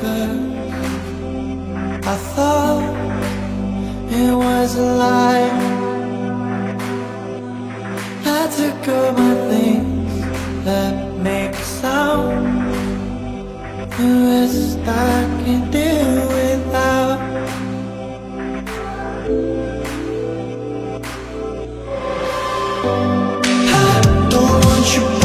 first. I thought it was a lie. I took all my things that make a sound. The rest I can do without. I don't want you.